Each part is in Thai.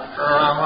သမ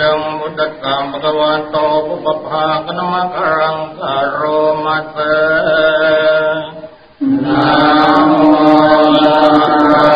ยังบุตตังปะกวาโตปุปภากนมะครังสารโมัสเสนะโมตัสสะ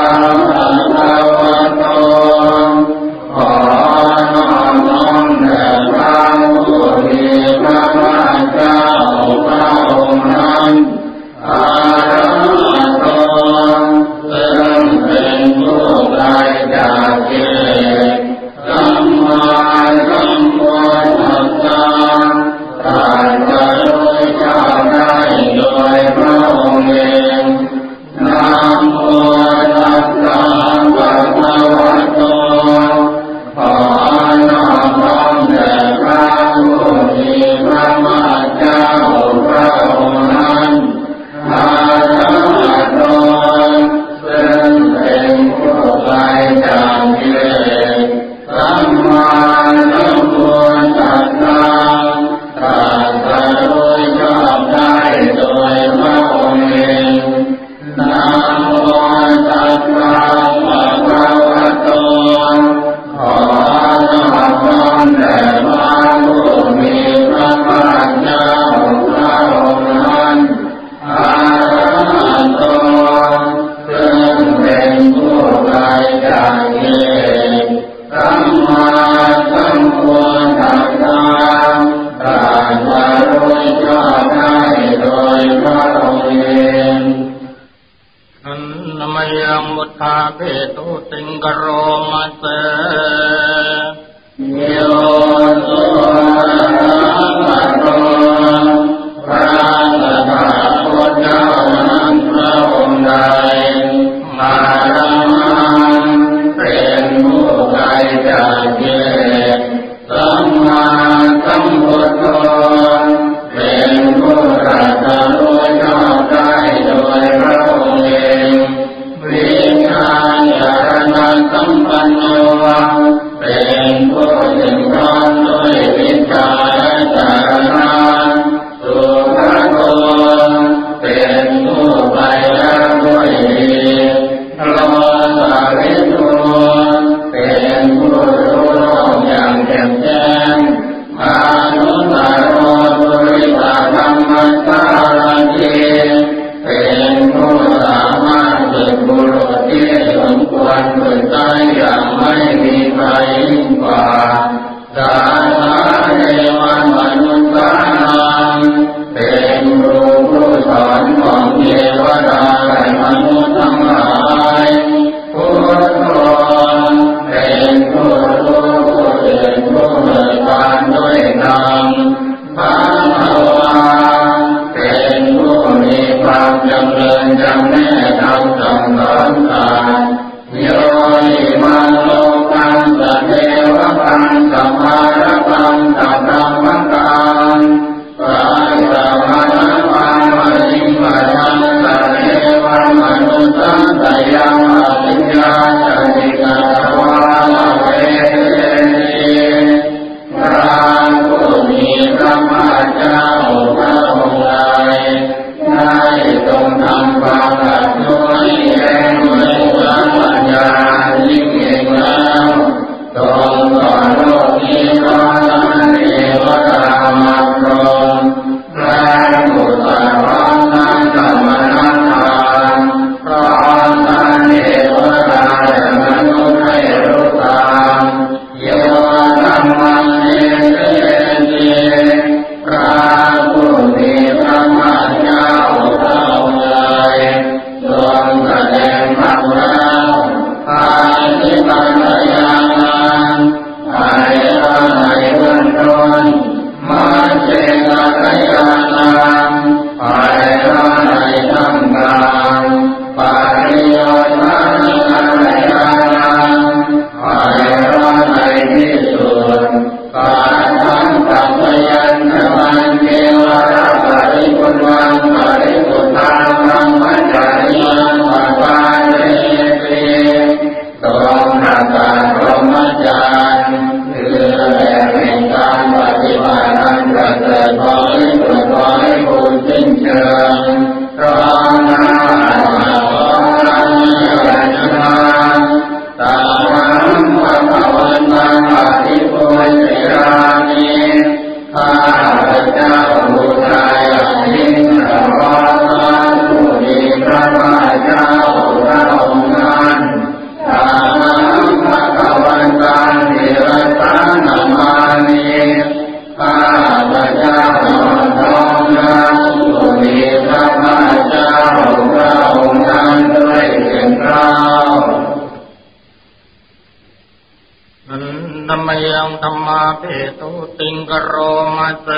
my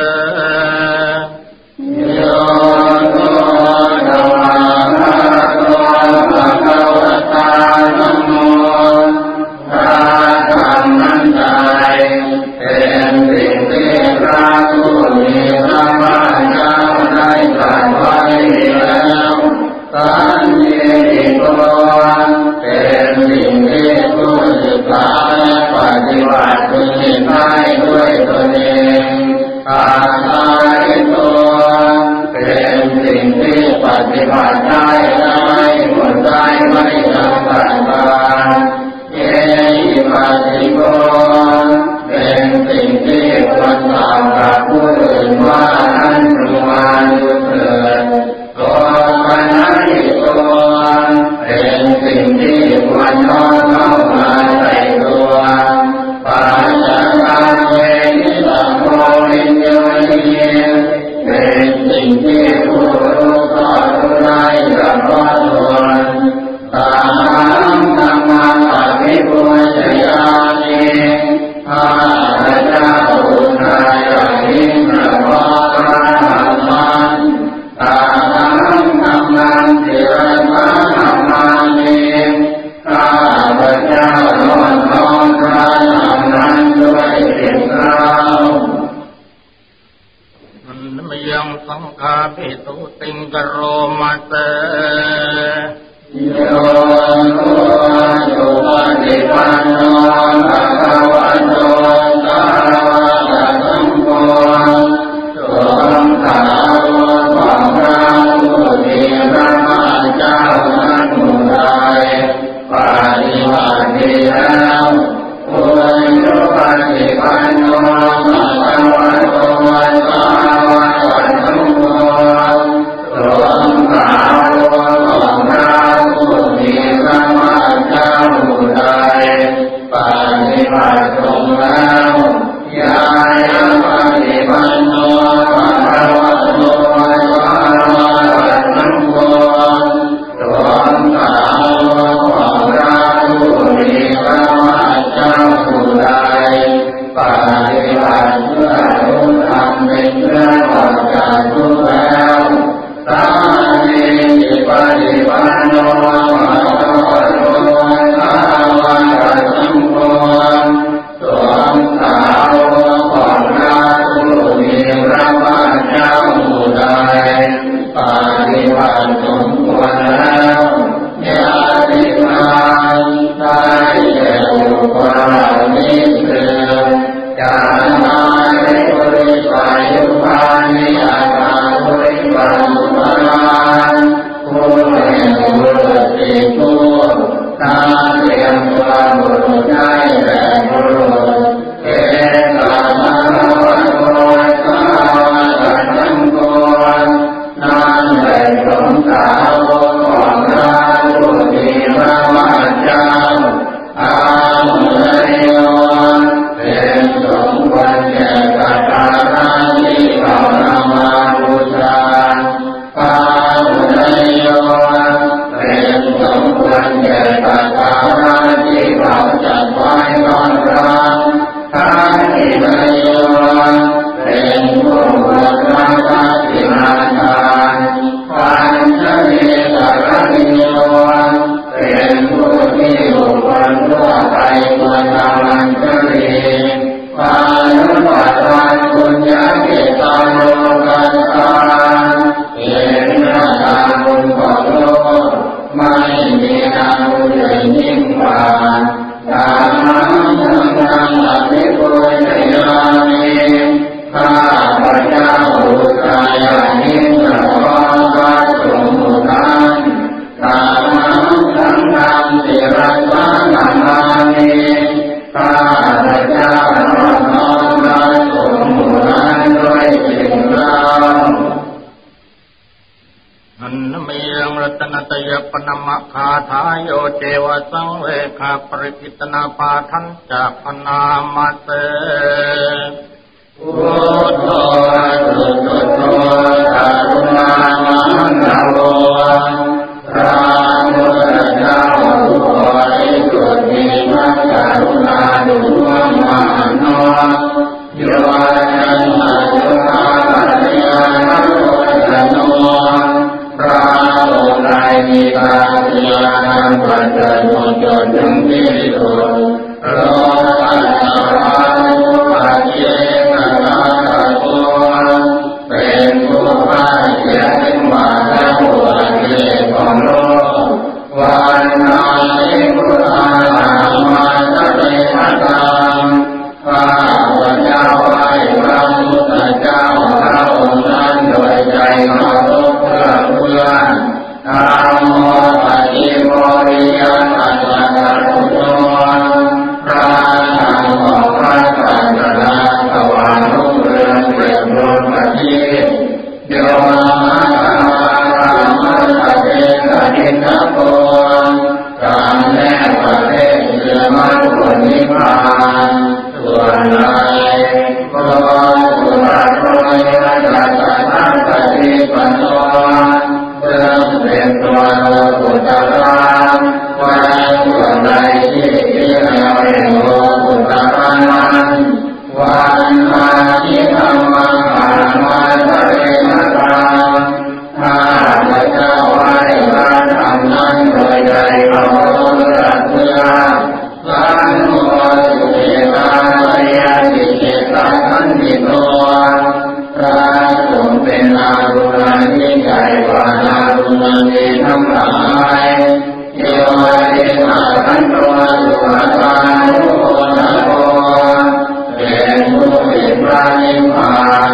Right. ังฆาปิตุติงกโรมาเตโยนุอาโยปิปันโนภะวันโตตา ทั้งจากพนามา en Amen.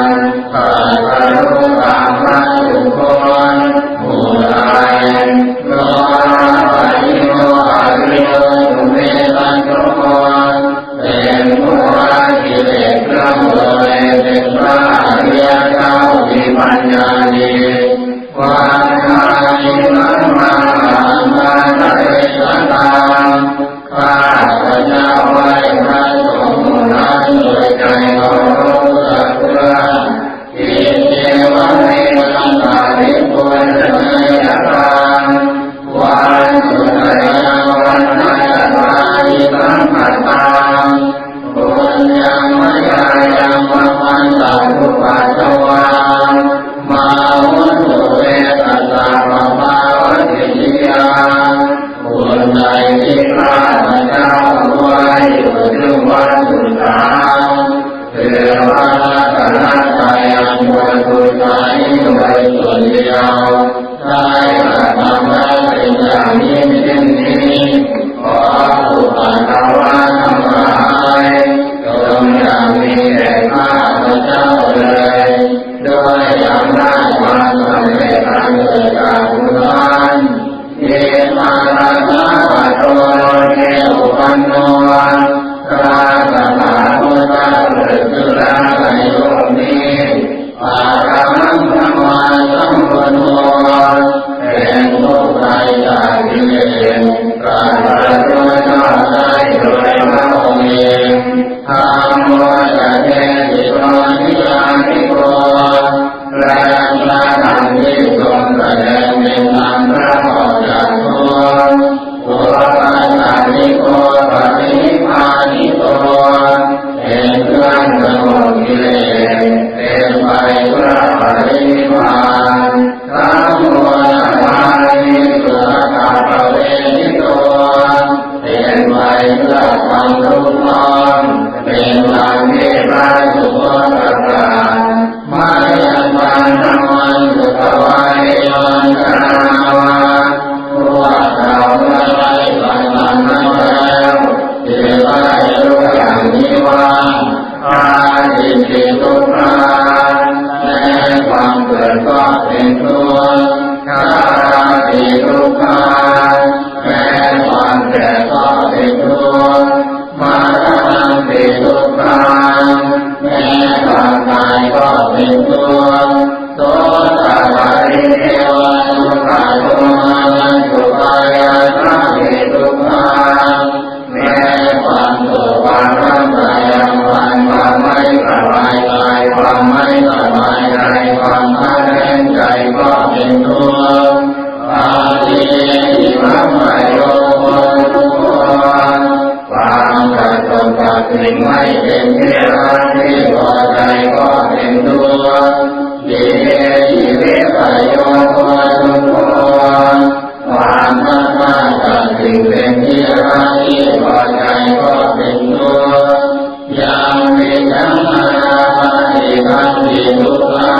วันดีทุกวั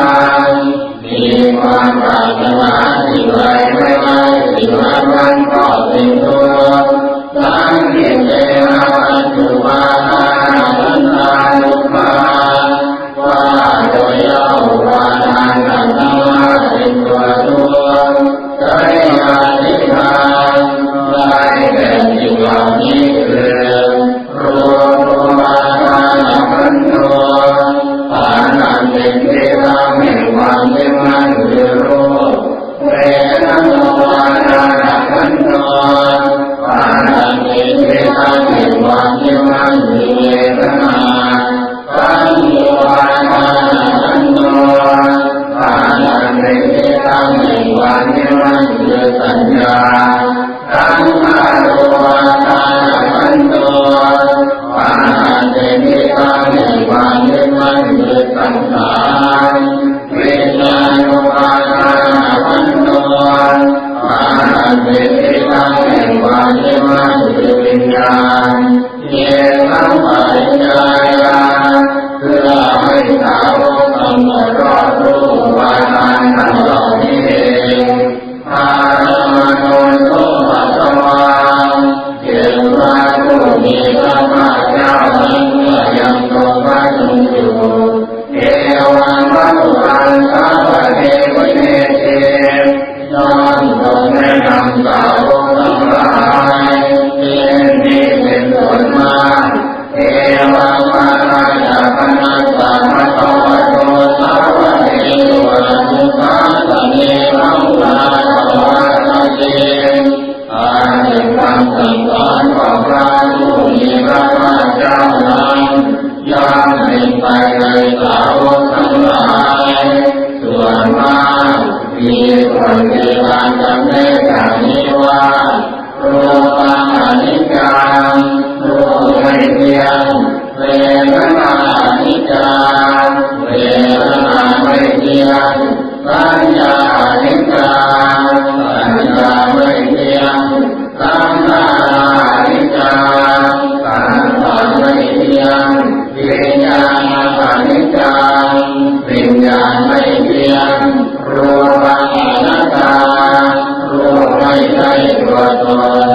นมีความปรารถนาที่ไรไม่ไรที่ไรมันก็สิ้นสุด ಅಜ್ಞಾನ ช่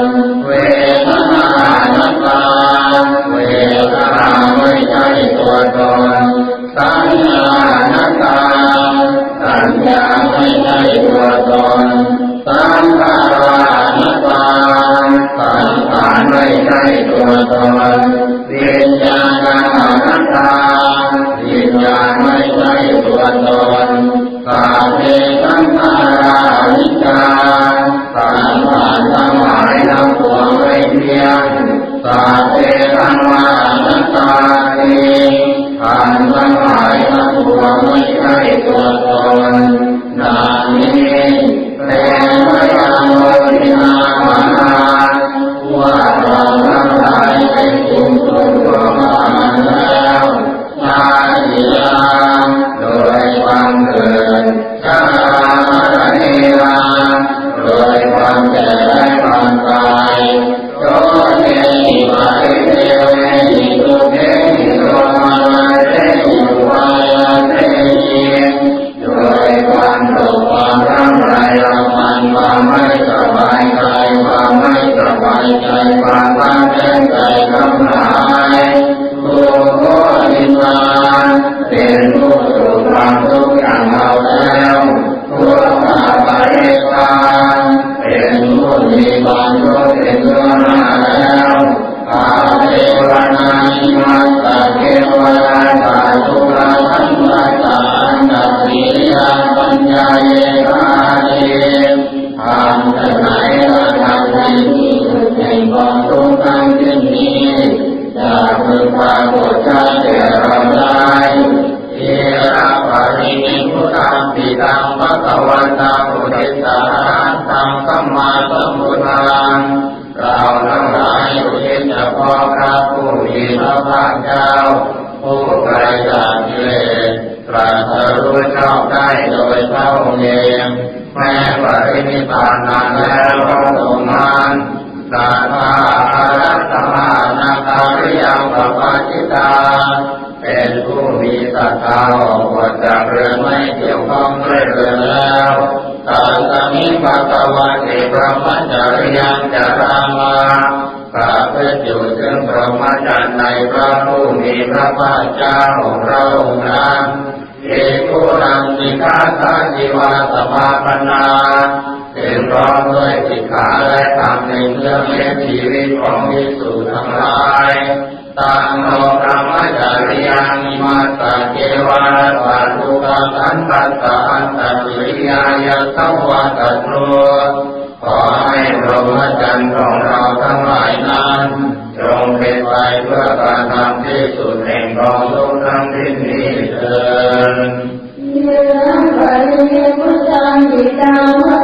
หางจะไหนละทางที่แห่งความทุกข์ทั้งสิ้นนี้จะพึงปรากฏชัดแก่เราได้เอระปะรินิพุตังปิตังภะคะวันตังอุทิสาตังสัมมาสัมพุทธังเราทั้งหลายอุทิศเฉพาะพระผู้มีพระภาคเจ้าผู้ไกลจากกิเลสตรัสรู้ชอบได้โดยพระองค์เอง แม้ปรินิพานานแล้วพระองนานสาธาอารัตมานาคาริยังปปาจิตา เป็นผู้มีศรัทธาออกบวชจากเรือนไม่เกี่ยวข้องเรือนแล้วตาสมิภะคะวะเทพระมัจจริยังจารามาประพฤติอยู่ถึงพระมัจจรรย์ในพระผู้มีพระภาคเจ้าของเราองค์นั้น เอกุรังสิกขาทาจิวาสมาปนาเป็นร้อมด้วยสิกขาและธรรมในเรื่องเลี้ยงชีวิตของภิกษุทั้งหลายตังโลธรรมจาริยังมิมาสสะเกวารัตาทุกังอันตัสสะอันตติริยายะสัมวัตโนขอให้พรหมจรรย์ของเราทั้งหลายนั้นจงเป็นไปเพื่อการทำที่สุดแห่งกองทุกข์ทั้งสิ้น นี้เถิดเยื่